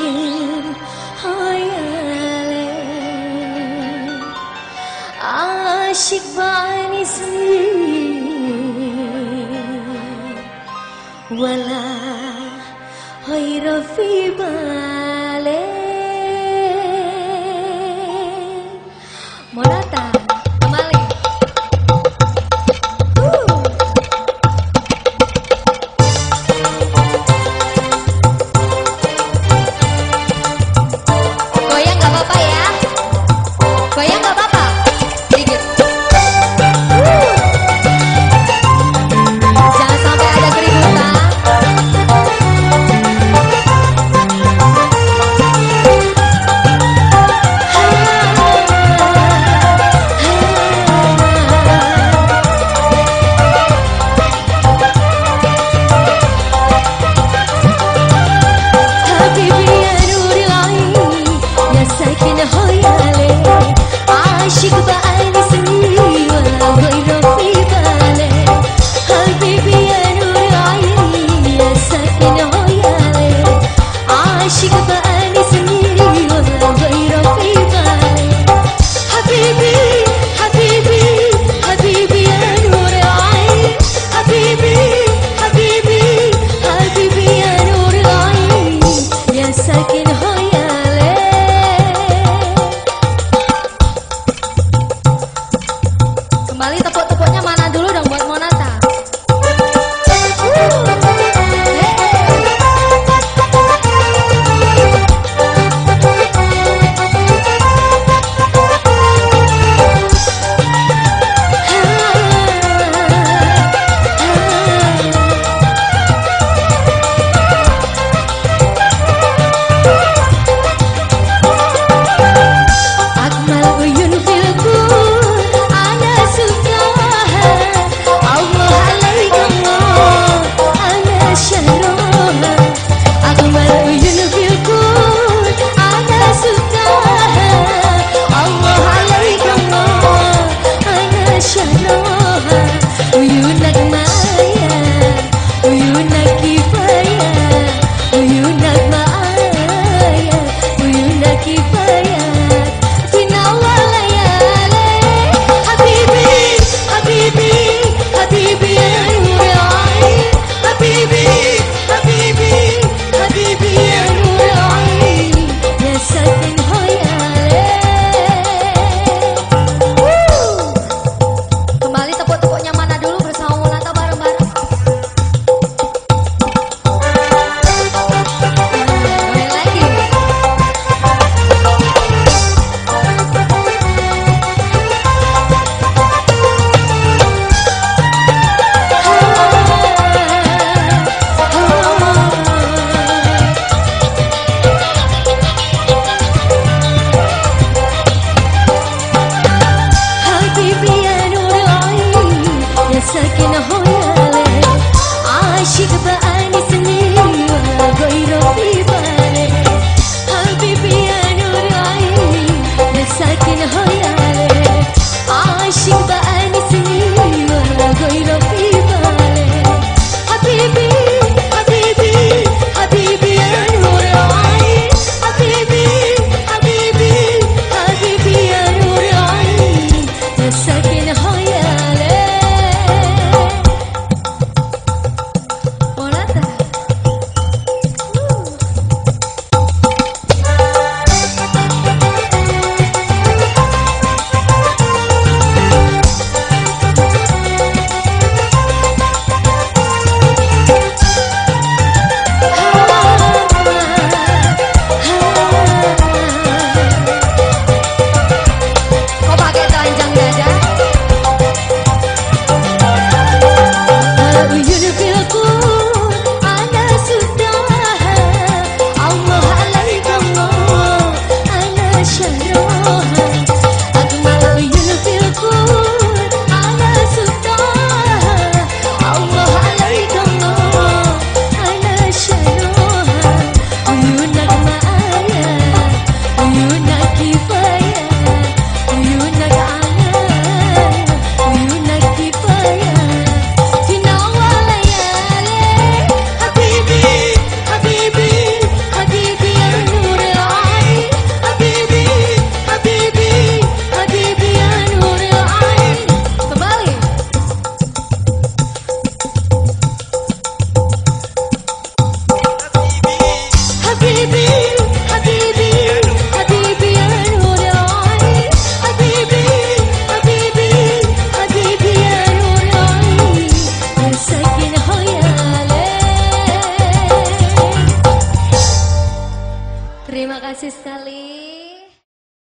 والله، عاشق بعيني سنين ولا غير في بالي